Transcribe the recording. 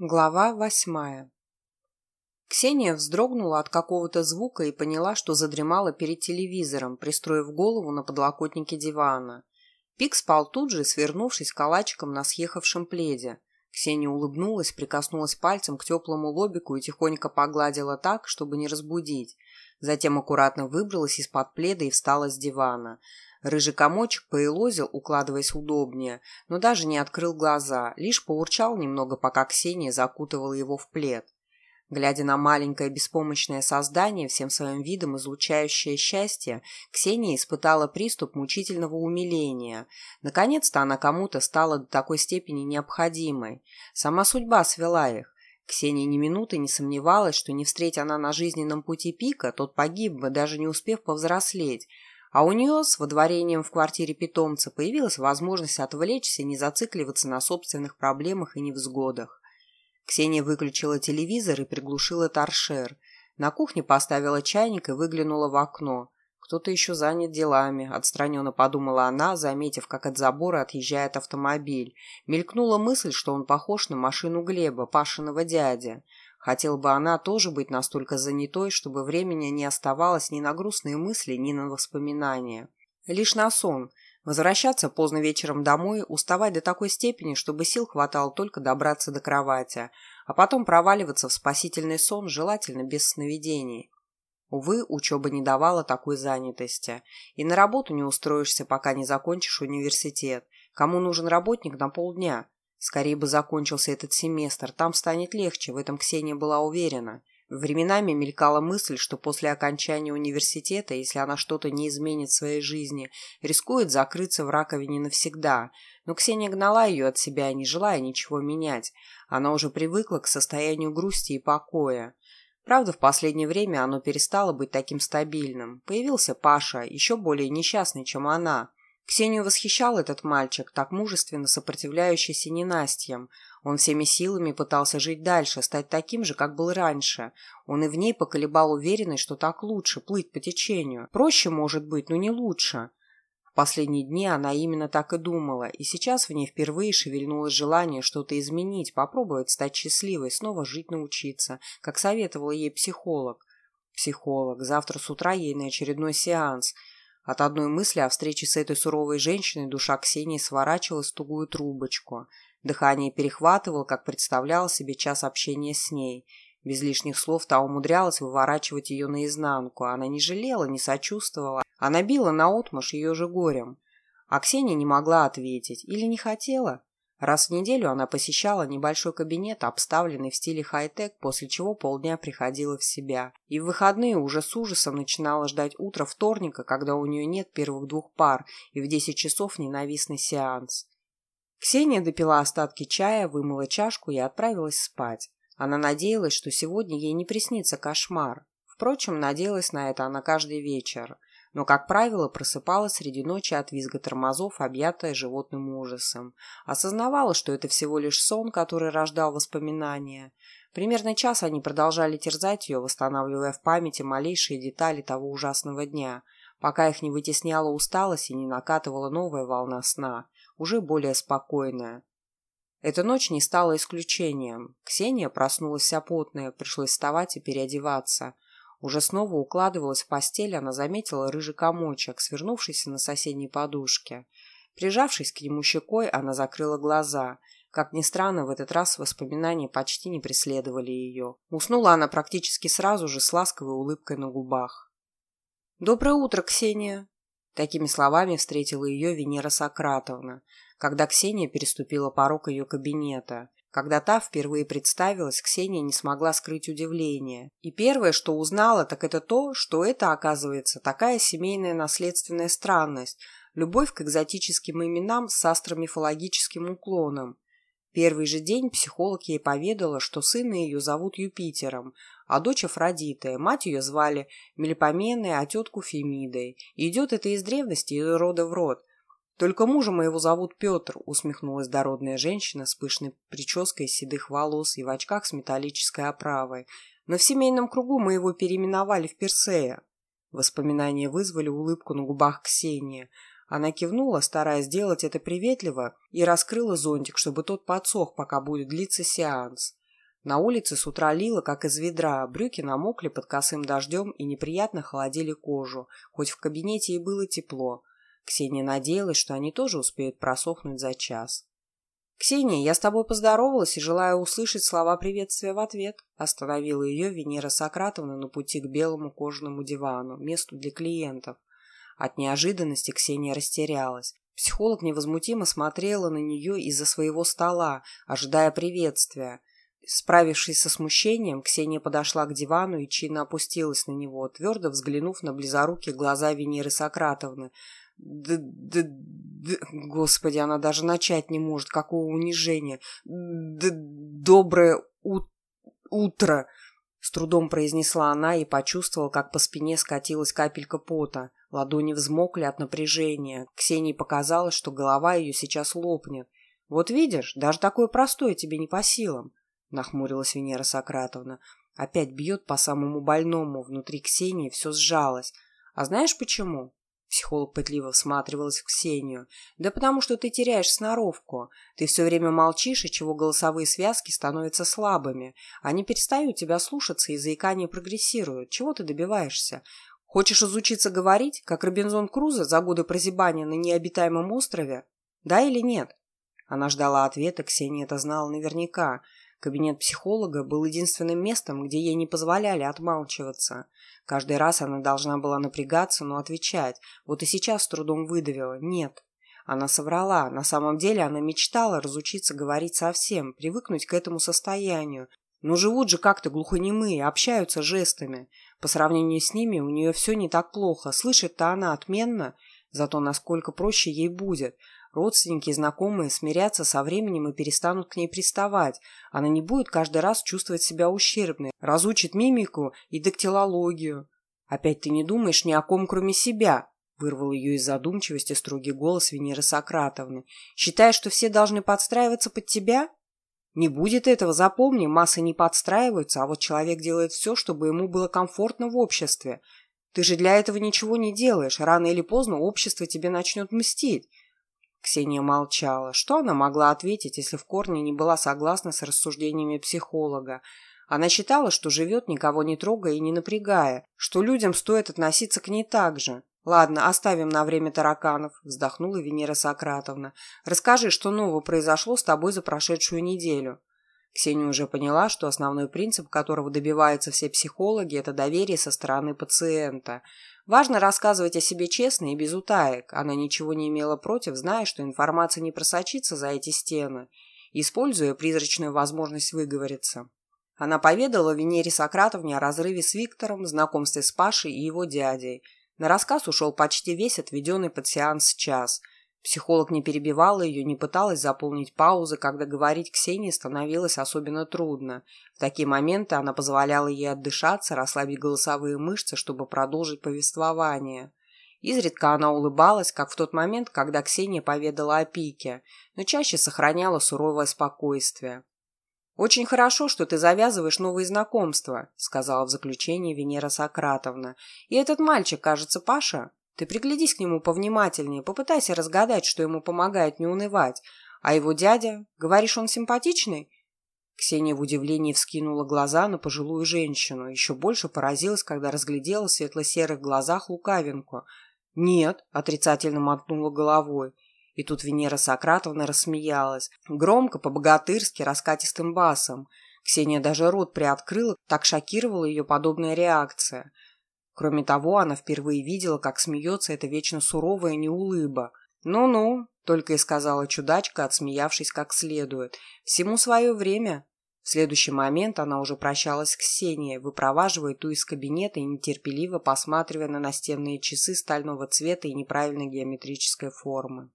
Глава восьмая Ксения вздрогнула от какого-то звука и поняла, что задремала перед телевизором, пристроив голову на подлокотнике дивана. Пик спал тут же, свернувшись калачиком на съехавшем пледе. Ксения улыбнулась, прикоснулась пальцем к теплому лобику и тихонько погладила так, чтобы не разбудить. Затем аккуратно выбралась из-под пледа и встала с дивана. Рыжий комочек поелозил, укладываясь удобнее, но даже не открыл глаза, лишь поурчал немного, пока Ксения закутывала его в плед. Глядя на маленькое беспомощное создание, всем своим видом излучающее счастье, Ксения испытала приступ мучительного умиления. Наконец-то она кому-то стала до такой степени необходимой. Сама судьба свела их. Ксения ни минуты не сомневалась, что не встретя она на жизненном пути пика, тот погиб бы, даже не успев повзрослеть. А у нее с водворением в квартире питомца появилась возможность отвлечься и не зацикливаться на собственных проблемах и невзгодах. Ксения выключила телевизор и приглушила торшер. На кухне поставила чайник и выглянула в окно. Кто-то еще занят делами, отстраненно подумала она, заметив, как от забора отъезжает автомобиль. Мелькнула мысль, что он похож на машину Глеба, Пашиного дяди. Хотела бы она тоже быть настолько занятой, чтобы времени не оставалось ни на грустные мысли, ни на воспоминания. Лишь на сон. Возвращаться поздно вечером домой, уставать до такой степени, чтобы сил хватало только добраться до кровати, а потом проваливаться в спасительный сон, желательно без сновидений. Увы, учеба не давала такой занятости. И на работу не устроишься, пока не закончишь университет. Кому нужен работник на полдня? Скорее бы закончился этот семестр, там станет легче, в этом Ксения была уверена. Временами мелькала мысль, что после окончания университета, если она что-то не изменит в своей жизни, рискует закрыться в раковине навсегда. Но Ксения гнала ее от себя, не желая ничего менять. Она уже привыкла к состоянию грусти и покоя. Правда, в последнее время оно перестало быть таким стабильным. Появился Паша, еще более несчастный, чем она. Ксению восхищал этот мальчик, так мужественно сопротивляющийся ненастьям. Он всеми силами пытался жить дальше, стать таким же, как был раньше. Он и в ней поколебал уверенность, что так лучше, плыть по течению. Проще, может быть, но не лучше. В последние дни она именно так и думала, и сейчас в ней впервые шевельнулось желание что-то изменить, попробовать стать счастливой, снова жить научиться, как советовал ей психолог. Психолог. Завтра с утра ей на очередной сеанс – от одной мысли о встрече с этой суровой женщиной душа Ксении сворачивалась в тугую трубочку. Дыхание перехватывало, как представлял себе час общения с ней. Без лишних слов та умудрялась выворачивать ее наизнанку. Она не жалела, не сочувствовала. Она била наотмашь ее же горем. А Ксения не могла ответить. Или не хотела. Раз в неделю она посещала небольшой кабинет, обставленный в стиле хай-тек, после чего полдня приходила в себя. И в выходные уже с ужасом начинала ждать утро вторника, когда у нее нет первых двух пар, и в 10 часов ненавистный сеанс. Ксения допила остатки чая, вымыла чашку и отправилась спать. Она надеялась, что сегодня ей не приснится кошмар. Впрочем, надеялась на это она каждый вечер но, как правило, просыпалась среди ночи от визга тормозов, объятая животным ужасом. Осознавала, что это всего лишь сон, который рождал воспоминания. Примерно час они продолжали терзать ее, восстанавливая в памяти малейшие детали того ужасного дня, пока их не вытесняла усталость и не накатывала новая волна сна, уже более спокойная. Эта ночь не стала исключением. Ксения проснулась вся потная, пришлось вставать и переодеваться – уже снова укладывалась в постель, она заметила рыжий комочек, свернувшийся на соседней подушке. Прижавшись к нему щекой, она закрыла глаза. Как ни странно, в этот раз воспоминания почти не преследовали ее. Уснула она практически сразу же с ласковой улыбкой на губах. «Доброе утро, Ксения!» Такими словами встретила ее Венера Сократовна, когда Ксения переступила порог ее кабинета. Когда та впервые представилась, Ксения не смогла скрыть удивление. И первое, что узнала, так это то, что это, оказывается, такая семейная наследственная странность – любовь к экзотическим именам с астромифологическим уклоном. Первый же день психолог ей поведала, что сына ее зовут Юпитером, а дочь Афродитой, мать ее звали Мелипоменой, а тетку Фемидой. И идет это из древности, из рода в род. «Только мужа моего зовут Петр», — усмехнулась дородная женщина с пышной прической седых волос и в очках с металлической оправой. «Но в семейном кругу мы его переименовали в Персея». Воспоминания вызвали улыбку на губах Ксении. Она кивнула, стараясь сделать это приветливо, и раскрыла зонтик, чтобы тот подсох, пока будет длиться сеанс. На улице с утра лило, как из ведра, брюки намокли под косым дождем и неприятно холодили кожу, хоть в кабинете и было тепло. Ксения надеялась, что они тоже успеют просохнуть за час. «Ксения, я с тобой поздоровалась и желаю услышать слова приветствия в ответ», остановила ее Венера Сократовна на пути к белому кожаному дивану, месту для клиентов. От неожиданности Ксения растерялась. Психолог невозмутимо смотрела на нее из-за своего стола, ожидая приветствия. Справившись со смущением, Ксения подошла к дивану и чинно опустилась на него, твердо взглянув на близорукие глаза Венеры Сократовны. «Да, да, да, господи, она даже начать не может, какого унижения! Да, доброе у утро!» С трудом произнесла она и почувствовала, как по спине скатилась капелька пота. Ладони взмокли от напряжения. Ксении показалось, что голова ее сейчас лопнет. «Вот видишь, даже такое простое тебе не по силам», — нахмурилась Венера Сократовна. «Опять бьет по самому больному. Внутри Ксении все сжалось. А знаешь почему?» Психолог пытливо всматривалась в Ксению. «Да потому что ты теряешь сноровку. Ты все время молчишь, и чего голосовые связки становятся слабыми. Они перестают тебя слушаться, и заикание прогрессирует. Чего ты добиваешься? Хочешь изучиться говорить, как Робинзон Крузо за годы прозябания на необитаемом острове? Да или нет?» Она ждала ответа, Ксения это знала наверняка. Кабинет психолога был единственным местом, где ей не позволяли отмалчиваться. Каждый раз она должна была напрягаться, но отвечать. Вот и сейчас с трудом выдавила «нет». Она соврала. На самом деле она мечтала разучиться говорить совсем, привыкнуть к этому состоянию. Но живут же как-то глухонемые, общаются жестами. По сравнению с ними у нее все не так плохо. Слышит-то она отменно, зато насколько проще ей будет. Родственники и знакомые смирятся со временем и перестанут к ней приставать. Она не будет каждый раз чувствовать себя ущербной, разучит мимику и дактилологию. «Опять ты не думаешь ни о ком, кроме себя», — вырвал ее из задумчивости строгий голос Венеры Сократовны. «Считаешь, что все должны подстраиваться под тебя?» «Не будет этого, запомни, массы не подстраиваются, а вот человек делает все, чтобы ему было комфортно в обществе. Ты же для этого ничего не делаешь, рано или поздно общество тебе начнет мстить. Ксения молчала. Что она могла ответить, если в корне не была согласна с рассуждениями психолога? Она считала, что живет, никого не трогая и не напрягая, что людям стоит относиться к ней так же. «Ладно, оставим на время тараканов», – вздохнула Венера Сократовна. «Расскажи, что нового произошло с тобой за прошедшую неделю». Ксения уже поняла, что основной принцип, которого добиваются все психологи, это доверие со стороны пациента. Важно рассказывать о себе честно и без утаек. Она ничего не имела против, зная, что информация не просочится за эти стены, используя призрачную возможность выговориться. Она поведала Венере Сократовне о разрыве с Виктором, знакомстве с Пашей и его дядей. На рассказ ушел почти весь отведенный под сеанс час – Психолог не перебивала ее, не пыталась заполнить паузы, когда говорить Ксении становилось особенно трудно. В такие моменты она позволяла ей отдышаться, расслабить голосовые мышцы, чтобы продолжить повествование. Изредка она улыбалась, как в тот момент, когда Ксения поведала о пике, но чаще сохраняла суровое спокойствие. «Очень хорошо, что ты завязываешь новые знакомства», — сказала в заключении Венера Сократовна. «И этот мальчик, кажется, Паша?» Ты приглядись к нему повнимательнее, попытайся разгадать, что ему помогает не унывать. А его дядя, говоришь, он симпатичный?» Ксения в удивлении вскинула глаза на пожилую женщину. Еще больше поразилась, когда разглядела в светло-серых глазах лукавинку. «Нет», — отрицательно мотнула головой. И тут Венера Сократовна рассмеялась. Громко, по-богатырски, раскатистым басом. Ксения даже рот приоткрыла, так шокировала ее подобная реакция — Кроме того, она впервые видела, как смеется эта вечно суровая неулыба. «Ну-ну», — только и сказала чудачка, отсмеявшись как следует. «Всему свое время». В следующий момент она уже прощалась с Ксенией, выпроваживая ту из кабинета и нетерпеливо посматривая на настенные часы стального цвета и неправильной геометрической формы.